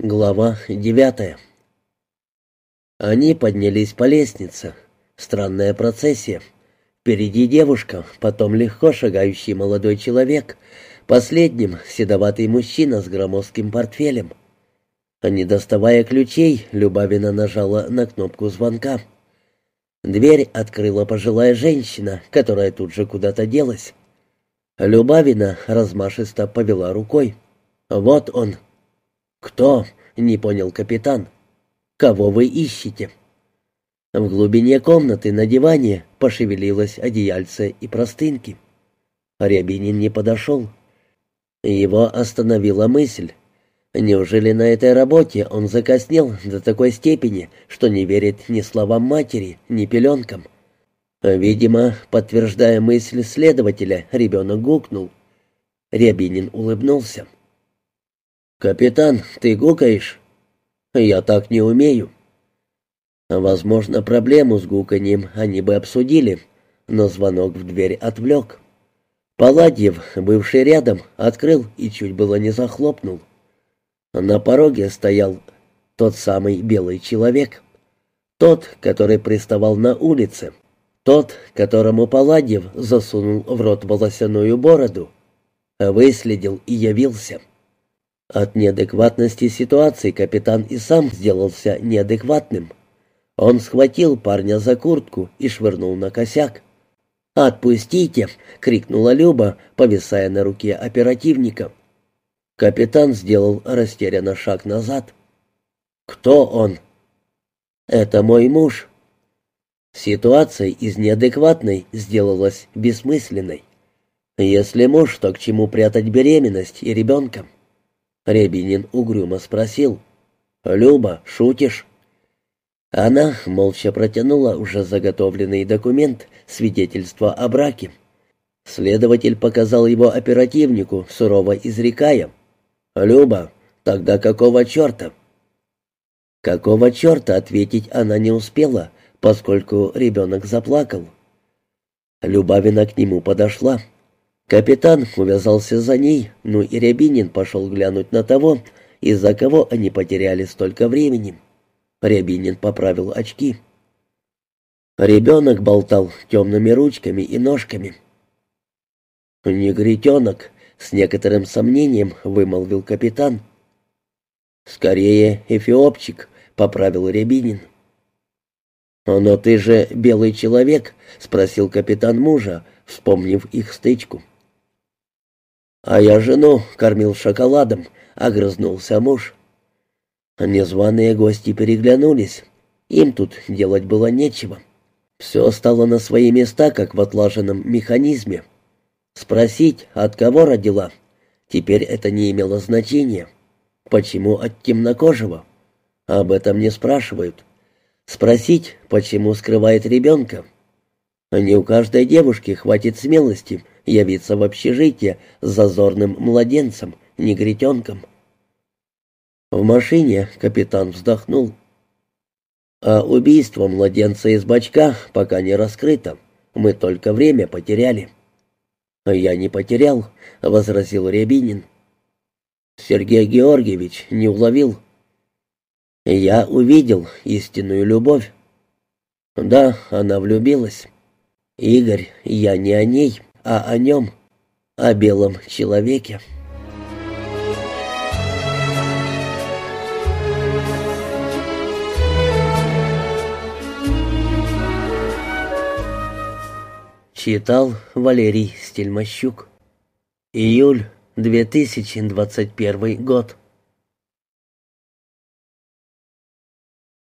Глава девятая. Они поднялись по лестнице. Странная процессия. Впереди девушка, потом легко шагающий молодой человек, последним седоватый мужчина с громоздким портфелем. Не доставая ключей, Любавина нажала на кнопку звонка. Дверь открыла пожилая женщина, которая тут же куда-то делась. Любавина размашисто повела рукой. «Вот он!» «Кто?» — не понял капитан. «Кого вы ищете?» В глубине комнаты на диване пошевелилось одеяльце и простынки. Рябинин не подошел. Его остановила мысль. Неужели на этой работе он закоснел до такой степени, что не верит ни словам матери, ни пеленкам? Видимо, подтверждая мысль следователя, ребенок гукнул. Рябинин улыбнулся. «Капитан, ты гукаешь?» «Я так не умею». Возможно, проблему с гуканьем они бы обсудили, но звонок в дверь отвлек. Паладьев, бывший рядом, открыл и чуть было не захлопнул. На пороге стоял тот самый белый человек. Тот, который приставал на улице. Тот, которому Паладьев засунул в рот волосяную бороду. Выследил и явился. От неадекватности ситуации капитан и сам сделался неадекватным. Он схватил парня за куртку и швырнул на косяк. «Отпустите!» — крикнула Люба, повисая на руке оперативника. Капитан сделал растерянно шаг назад. «Кто он?» «Это мой муж». Ситуация из неадекватной сделалась бессмысленной. Если муж, то к чему прятать беременность и ребенка? Рябинин угрюмо спросил. «Люба, шутишь?» Она молча протянула уже заготовленный документ, свидетельство о браке. Следователь показал его оперативнику, сурово изрекая. «Люба, тогда какого черта?» Какого черта ответить она не успела, поскольку ребенок заплакал. Любавина к нему подошла. Капитан увязался за ней, ну и Рябинин пошел глянуть на того, из-за кого они потеряли столько времени. Рябинин поправил очки. Ребенок болтал темными ручками и ножками. «Негритенок», — с некоторым сомнением вымолвил капитан. «Скорее, эфиопчик», — поправил Рябинин. «Но ты же белый человек?» — спросил капитан мужа, вспомнив их стычку. «А я жену кормил шоколадом», — огрызнулся муж. Незваные гости переглянулись. Им тут делать было нечего. Все стало на свои места, как в отлаженном механизме. Спросить, от кого родила, теперь это не имело значения. Почему от темнокожего? Об этом не спрашивают. Спросить, почему скрывает ребенка. Не у каждой девушки хватит смелости явиться в общежитие с зазорным младенцем, негритенком. В машине капитан вздохнул. А убийство младенца из бачка пока не раскрыто. Мы только время потеряли. «Я не потерял», — возразил Рябинин. Сергей Георгиевич не уловил. «Я увидел истинную любовь». «Да, она влюбилась». «Игорь, я не о ней» а о нем, о белом человеке. Читал Валерий Стельмощук. Июль 2021 год.